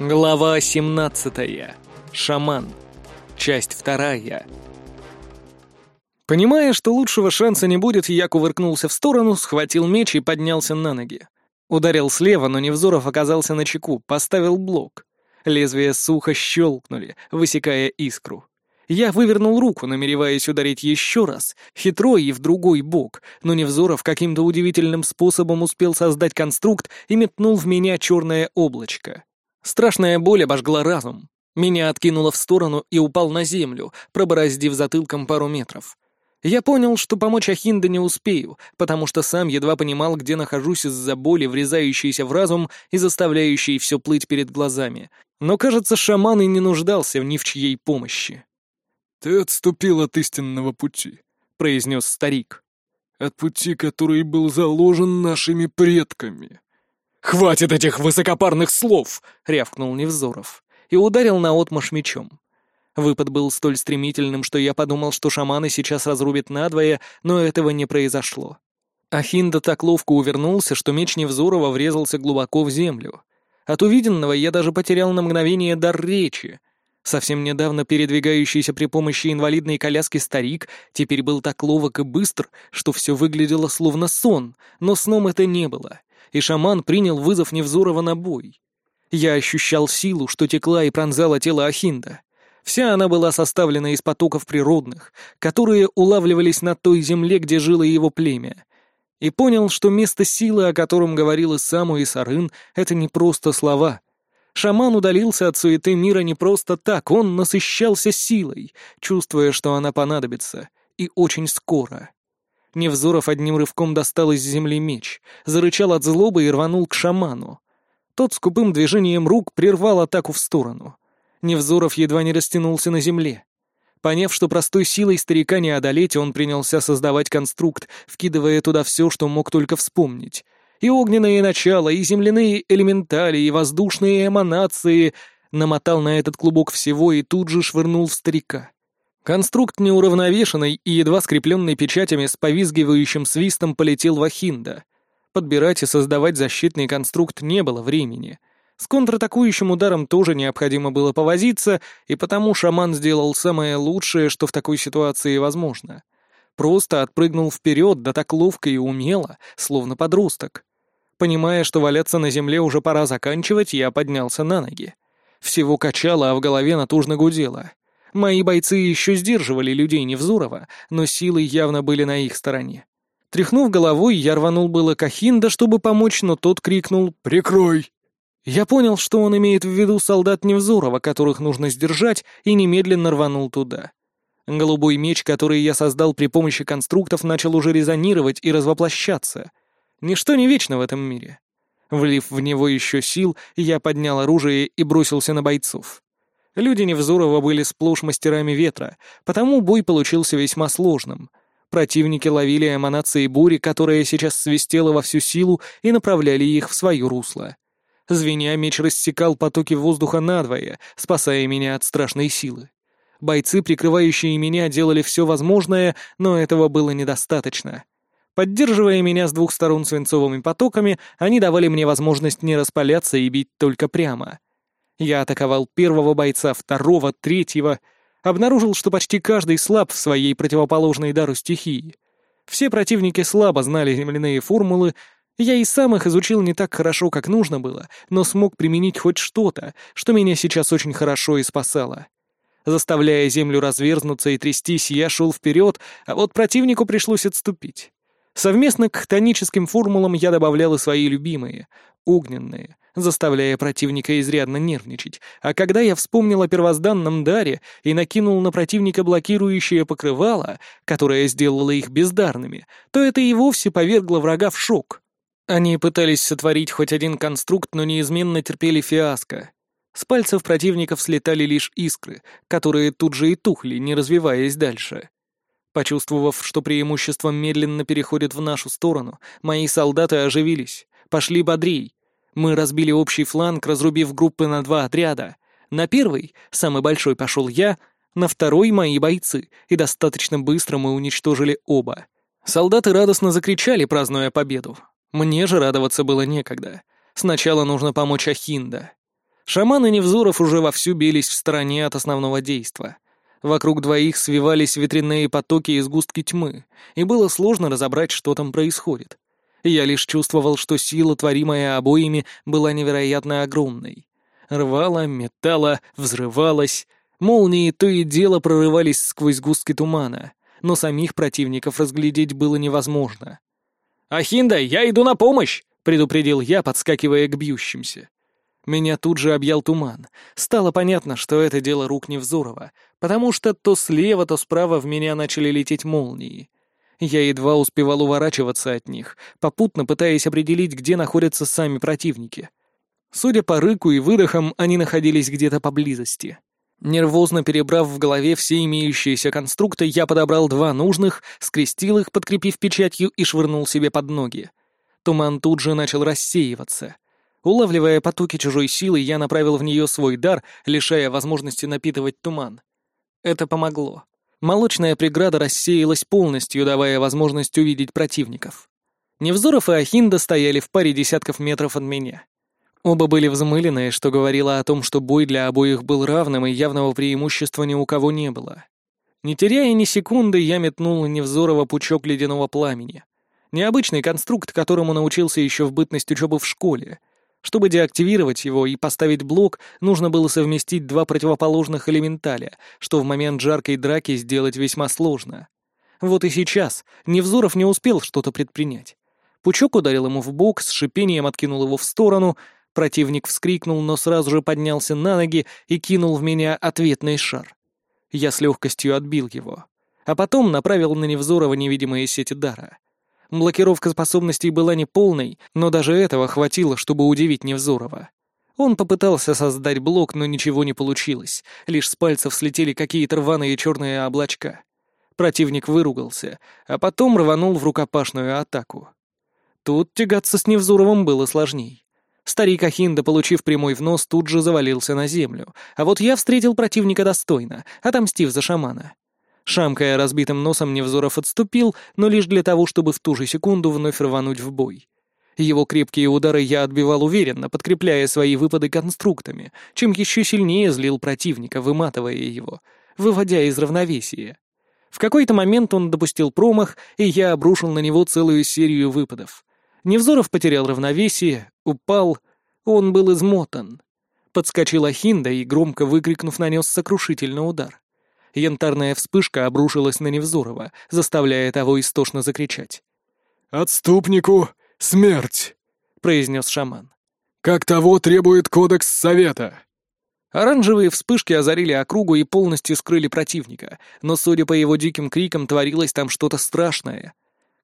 Глава 17. Шаман. Часть вторая. Понимая, что лучшего шанса не будет, я кувыркнулся в сторону, схватил меч и поднялся на ноги. Ударил слева, но Невзоров оказался на чеку, поставил блок. Лезвия сухо щелкнули, высекая искру. Я вывернул руку, намереваясь ударить еще раз, хитро и в другой бок, но Невзоров каким-то удивительным способом успел создать конструкт и метнул в меня черное облачко. Страшная боль обожгла разум. Меня откинуло в сторону и упал на землю, пробороздив затылком пару метров. Я понял, что помочь Ахинде не успею, потому что сам едва понимал, где нахожусь из-за боли, врезающейся в разум и заставляющей все плыть перед глазами. Но, кажется, шаман и не нуждался ни в чьей помощи. «Ты отступил от истинного пути», — произнес старик. «От пути, который был заложен нашими предками». «Хватит этих высокопарных слов!» — рявкнул Невзоров и ударил наотмашь мечом. Выпад был столь стремительным, что я подумал, что шаманы сейчас разрубят надвое, но этого не произошло. Ахинда так ловко увернулся, что меч Невзорова врезался глубоко в землю. От увиденного я даже потерял на мгновение дар речи. Совсем недавно передвигающийся при помощи инвалидной коляски старик теперь был так ловок и быстр, что все выглядело словно сон, но сном это не было и шаман принял вызов Невзорова на бой. Я ощущал силу, что текла и пронзала тело Ахинда. Вся она была составлена из потоков природных, которые улавливались на той земле, где жило его племя. И понял, что место силы, о котором говорил Исаму и Сарын, это не просто слова. Шаман удалился от суеты мира не просто так, он насыщался силой, чувствуя, что она понадобится, и очень скоро. Невзоров одним рывком достал из земли меч, зарычал от злобы и рванул к шаману. Тот скупым движением рук прервал атаку в сторону. Невзоров едва не растянулся на земле. Поняв, что простой силой старика не одолеть, он принялся создавать конструкт, вкидывая туда все, что мог только вспомнить. И огненные начала, и земляные элементали, и воздушные эманации. Намотал на этот клубок всего и тут же швырнул в старика. Конструкт неуравновешенный и едва скрепленный печатями с повизгивающим свистом полетел в Ахинда. Подбирать и создавать защитный конструкт не было времени. С контратакующим ударом тоже необходимо было повозиться, и потому шаман сделал самое лучшее, что в такой ситуации возможно. Просто отпрыгнул вперед, да так ловко и умело, словно подросток. Понимая, что валяться на земле уже пора заканчивать, я поднялся на ноги. Всего качало, а в голове натужно гудело. Мои бойцы еще сдерживали людей Невзурова, но силы явно были на их стороне. Тряхнув головой, я рванул было Кахинда, чтобы помочь, но тот крикнул «Прикрой!». Я понял, что он имеет в виду солдат Невзорова, которых нужно сдержать, и немедленно рванул туда. Голубой меч, который я создал при помощи конструктов, начал уже резонировать и развоплощаться. Ничто не вечно в этом мире. Влив в него еще сил, я поднял оружие и бросился на бойцов. Люди Невзорова были сплошь мастерами ветра, потому бой получился весьма сложным. Противники ловили эманации бури, которая сейчас свистела во всю силу, и направляли их в свое русло. Звеня, меч рассекал потоки воздуха надвое, спасая меня от страшной силы. Бойцы, прикрывающие меня, делали все возможное, но этого было недостаточно. Поддерживая меня с двух сторон свинцовыми потоками, они давали мне возможность не распаляться и бить только прямо. Я атаковал первого бойца, второго, третьего. Обнаружил, что почти каждый слаб в своей противоположной дару стихии. Все противники слабо знали земляные формулы, я и сам их изучил не так хорошо, как нужно было, но смог применить хоть что-то, что меня сейчас очень хорошо и спасало. Заставляя землю разверзнуться и трястись, я шел вперед, а вот противнику пришлось отступить. Совместно к тоническим формулам я добавлял и свои любимые — огненные, заставляя противника изрядно нервничать, а когда я вспомнил о первозданном даре и накинул на противника блокирующее покрывало, которое сделало их бездарными, то это и вовсе повергло врага в шок. Они пытались сотворить хоть один конструкт, но неизменно терпели фиаско. С пальцев противников слетали лишь искры, которые тут же и тухли, не развиваясь дальше. Почувствовав, что преимущество медленно переходит в нашу сторону, мои солдаты оживились, пошли бодрей, мы разбили общий фланг, разрубив группы на два отряда. На первый, самый большой, пошел я, на второй — мои бойцы, и достаточно быстро мы уничтожили оба. Солдаты радостно закричали, празднуя победу. Мне же радоваться было некогда. Сначала нужно помочь Ахинда. Шаманы Невзоров уже вовсю бились в стороне от основного действа. Вокруг двоих свивались ветряные потоки и сгустки тьмы, и было сложно разобрать, что там происходит. Я лишь чувствовал, что сила, творимая обоими, была невероятно огромной. Рвала, металла, взрывалась. Молнии то и дело прорывались сквозь густки тумана, но самих противников разглядеть было невозможно. «Ахинда, я иду на помощь!» — предупредил я, подскакивая к бьющимся. Меня тут же объял туман. Стало понятно, что это дело рук Невзорова, потому что то слева, то справа в меня начали лететь молнии. Я едва успевал уворачиваться от них, попутно пытаясь определить, где находятся сами противники. Судя по рыку и выдохам, они находились где-то поблизости. Нервозно перебрав в голове все имеющиеся конструкты, я подобрал два нужных, скрестил их, подкрепив печатью, и швырнул себе под ноги. Туман тут же начал рассеиваться. Улавливая потоки чужой силы, я направил в нее свой дар, лишая возможности напитывать туман. Это помогло. Молочная преграда рассеялась полностью, давая возможность увидеть противников. Невзоров и Ахинда стояли в паре десятков метров от меня. Оба были взмыленные, что говорило о том, что бой для обоих был равным и явного преимущества ни у кого не было. Не теряя ни секунды, я метнул Невзорова пучок ледяного пламени. Необычный конструкт, которому научился еще в бытность учебы в школе. Чтобы деактивировать его и поставить блок, нужно было совместить два противоположных элементаля, что в момент жаркой драки сделать весьма сложно. Вот и сейчас Невзоров не успел что-то предпринять. Пучок ударил ему в бок, с шипением откинул его в сторону, противник вскрикнул, но сразу же поднялся на ноги и кинул в меня ответный шар. Я с легкостью отбил его, а потом направил на Невзорова невидимые сети дара — Блокировка способностей была неполной, но даже этого хватило, чтобы удивить Невзорова. Он попытался создать блок, но ничего не получилось. Лишь с пальцев слетели какие-то рваные черные облачка. Противник выругался, а потом рванул в рукопашную атаку. Тут тягаться с Невзоровым было сложней. Старик Ахинда, получив прямой в нос, тут же завалился на землю, а вот я встретил противника достойно, отомстив за шамана. Шамкая разбитым носом, Невзоров отступил, но лишь для того, чтобы в ту же секунду вновь рвануть в бой. Его крепкие удары я отбивал уверенно, подкрепляя свои выпады конструктами, чем еще сильнее злил противника, выматывая его, выводя из равновесия. В какой-то момент он допустил промах, и я обрушил на него целую серию выпадов. Невзоров потерял равновесие, упал, он был измотан. Подскочил Ахинда и, громко выкрикнув, нанес сокрушительный удар. Янтарная вспышка обрушилась на Невзорова, заставляя того истошно закричать. «Отступнику смерть!» — произнес шаман. «Как того требует кодекс Совета!» Оранжевые вспышки озарили округу и полностью скрыли противника, но, судя по его диким крикам, творилось там что-то страшное.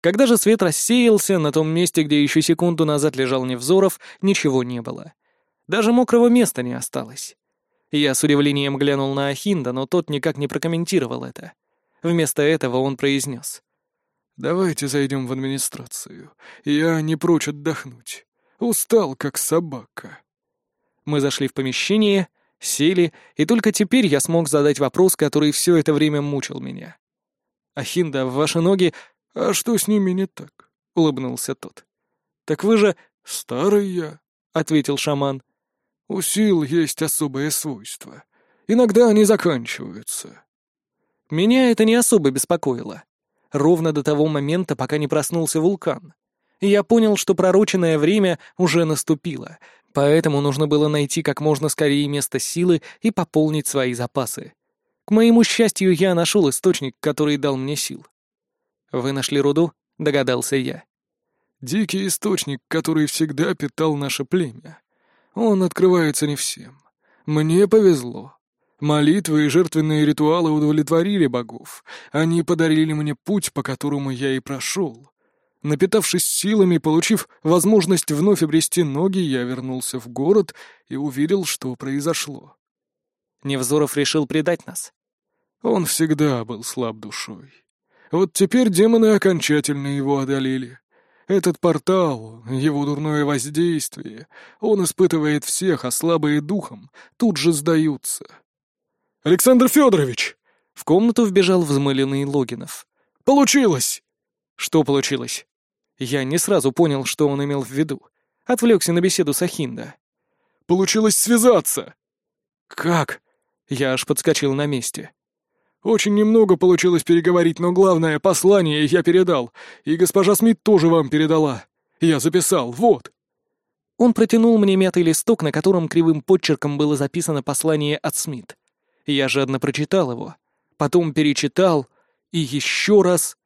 Когда же свет рассеялся, на том месте, где еще секунду назад лежал Невзоров, ничего не было. Даже мокрого места не осталось. Я с удивлением глянул на Ахинда, но тот никак не прокомментировал это. Вместо этого он произнес. «Давайте зайдем в администрацию. Я не прочь отдохнуть. Устал, как собака». Мы зашли в помещение, сели, и только теперь я смог задать вопрос, который все это время мучил меня. «Ахинда, ваши ноги... А что с ними не так?» — улыбнулся тот. «Так вы же...» «Старый я», — ответил шаман. У сил есть особое свойство. Иногда они заканчиваются. Меня это не особо беспокоило. Ровно до того момента, пока не проснулся вулкан. И я понял, что пророченное время уже наступило, поэтому нужно было найти как можно скорее место силы и пополнить свои запасы. К моему счастью, я нашел источник, который дал мне сил. «Вы нашли руду?» — догадался я. «Дикий источник, который всегда питал наше племя. Он открывается не всем. Мне повезло. Молитвы и жертвенные ритуалы удовлетворили богов. Они подарили мне путь, по которому я и прошел. Напитавшись силами, получив возможность вновь обрести ноги, я вернулся в город и увидел, что произошло. Невзоров решил предать нас. Он всегда был слаб душой. Вот теперь демоны окончательно его одолели. Этот портал, его дурное воздействие, он испытывает всех, а слабые духом тут же сдаются. «Александр Федорович!» В комнату вбежал взмыленный Логинов. «Получилось!» «Что получилось?» Я не сразу понял, что он имел в виду. Отвлекся на беседу с Ахинда. Получилось связаться!» «Как?» Я аж подскочил на месте. «Очень немного получилось переговорить, но главное, послание я передал, и госпожа Смит тоже вам передала. Я записал, вот». Он протянул мне мятый листок, на котором кривым подчерком было записано послание от Смит. Я жадно прочитал его, потом перечитал и еще раз.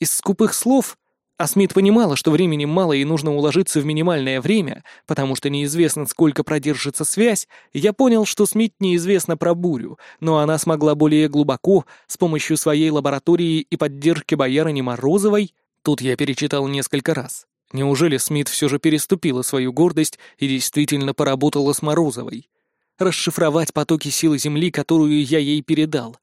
Из скупых слов а Смит понимала, что времени мало и нужно уложиться в минимальное время, потому что неизвестно, сколько продержится связь, я понял, что Смит неизвестно про бурю, но она смогла более глубоко, с помощью своей лаборатории и поддержки боярыни Морозовой, тут я перечитал несколько раз. Неужели Смит все же переступила свою гордость и действительно поработала с Морозовой? Расшифровать потоки силы Земли, которую я ей передал.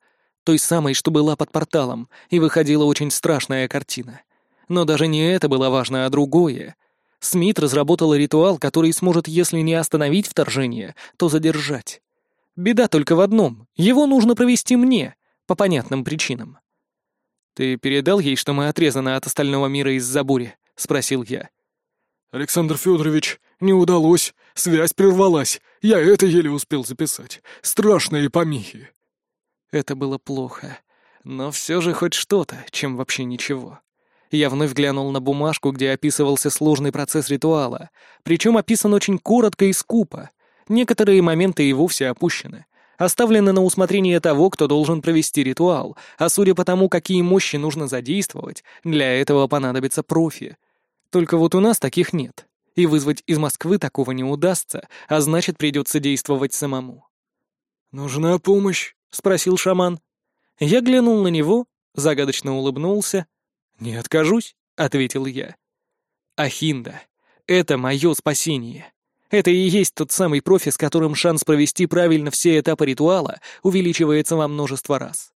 Той самой, что была под порталом, и выходила очень страшная картина. Но даже не это было важно, а другое. Смит разработала ритуал, который сможет, если не остановить вторжение, то задержать. Беда только в одном — его нужно провести мне, по понятным причинам. «Ты передал ей, что мы отрезаны от остального мира из-за бури?» — спросил я. «Александр Федорович, не удалось, связь прервалась, я это еле успел записать. Страшные помехи». Это было плохо, но все же хоть что-то, чем вообще ничего. Я вновь глянул на бумажку, где описывался сложный процесс ритуала, причем описан очень коротко и скупо. Некоторые моменты и вовсе опущены. Оставлены на усмотрение того, кто должен провести ритуал, а судя по тому, какие мощи нужно задействовать, для этого понадобится профи. Только вот у нас таких нет, и вызвать из Москвы такого не удастся, а значит, придется действовать самому. «Нужна помощь?» — спросил шаман. Я глянул на него, загадочно улыбнулся — «Не откажусь», — ответил я. «Ахинда, это мое спасение. Это и есть тот самый профи, с которым шанс провести правильно все этапы ритуала увеличивается во множество раз.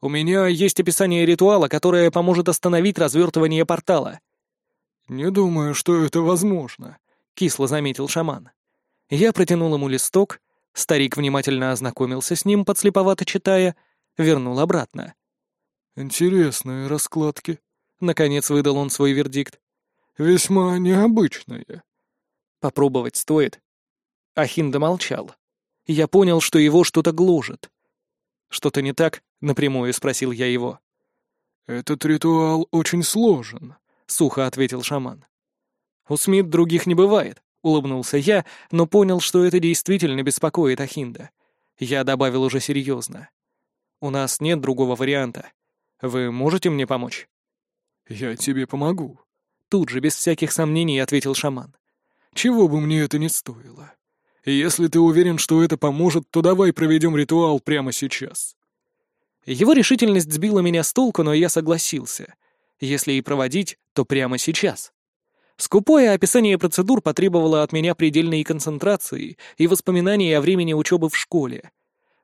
У меня есть описание ритуала, которое поможет остановить развертывание портала». «Не думаю, что это возможно», — кисло заметил шаман. Я протянул ему листок, старик внимательно ознакомился с ним, подслеповато читая, вернул обратно. «Интересные раскладки», — наконец выдал он свой вердикт. «Весьма необычные». «Попробовать стоит». Ахинда молчал. Я понял, что его что-то гложет. «Что-то не так?» — напрямую спросил я его. «Этот ритуал очень сложен», — сухо ответил шаман. «У Смит других не бывает», — улыбнулся я, но понял, что это действительно беспокоит Ахинда. Я добавил уже серьезно. «У нас нет другого варианта. Вы можете мне помочь?» «Я тебе помогу», — тут же без всяких сомнений ответил шаман. «Чего бы мне это ни стоило. Если ты уверен, что это поможет, то давай проведем ритуал прямо сейчас». Его решительность сбила меня с толку, но я согласился. Если и проводить, то прямо сейчас. Скупое описание процедур потребовало от меня предельной концентрации и воспоминаний о времени учебы в школе.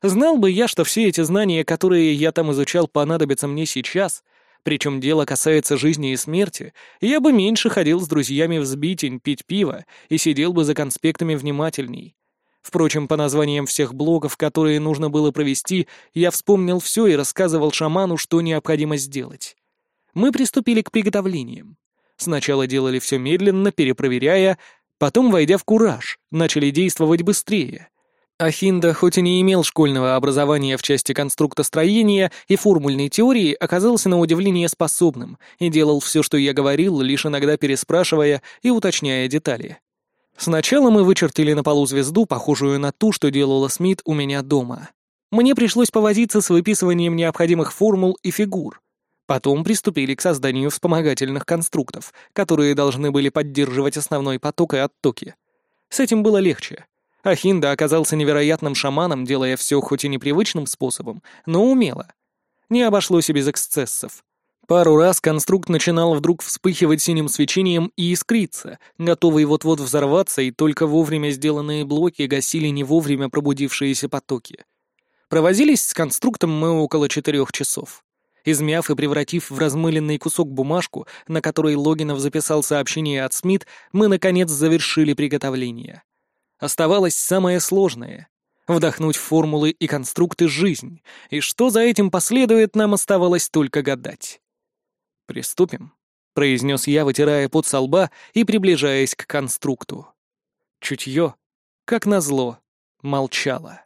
Знал бы я, что все эти знания, которые я там изучал, понадобятся мне сейчас, причем дело касается жизни и смерти, я бы меньше ходил с друзьями в сбитень пить пиво и сидел бы за конспектами внимательней. Впрочем, по названиям всех блогов, которые нужно было провести, я вспомнил все и рассказывал шаману, что необходимо сделать. Мы приступили к приготовлениям. Сначала делали все медленно, перепроверяя, потом, войдя в кураж, начали действовать быстрее — Ахинда, хоть и не имел школьного образования в части конструктостроения и формульной теории, оказался на удивление способным и делал все, что я говорил, лишь иногда переспрашивая и уточняя детали. Сначала мы вычертили на полу звезду, похожую на ту, что делала Смит у меня дома. Мне пришлось повозиться с выписыванием необходимых формул и фигур. Потом приступили к созданию вспомогательных конструктов, которые должны были поддерживать основной поток и оттоки. С этим было легче. Ахинда оказался невероятным шаманом, делая все хоть и непривычным способом, но умело. Не обошлось и без эксцессов. Пару раз конструкт начинал вдруг вспыхивать синим свечением и искриться, готовый вот-вот взорваться, и только вовремя сделанные блоки гасили не вовремя пробудившиеся потоки. Провозились с конструктом мы около четырех часов. Измяв и превратив в размыленный кусок бумажку, на которой Логинов записал сообщение от Смит, мы, наконец, завершили приготовление. Оставалось самое сложное — вдохнуть формулы и конструкты жизнь, и что за этим последует, нам оставалось только гадать. «Приступим», — произнес я, вытирая пот со лба и приближаясь к конструкту. Чутье. как назло, молчала.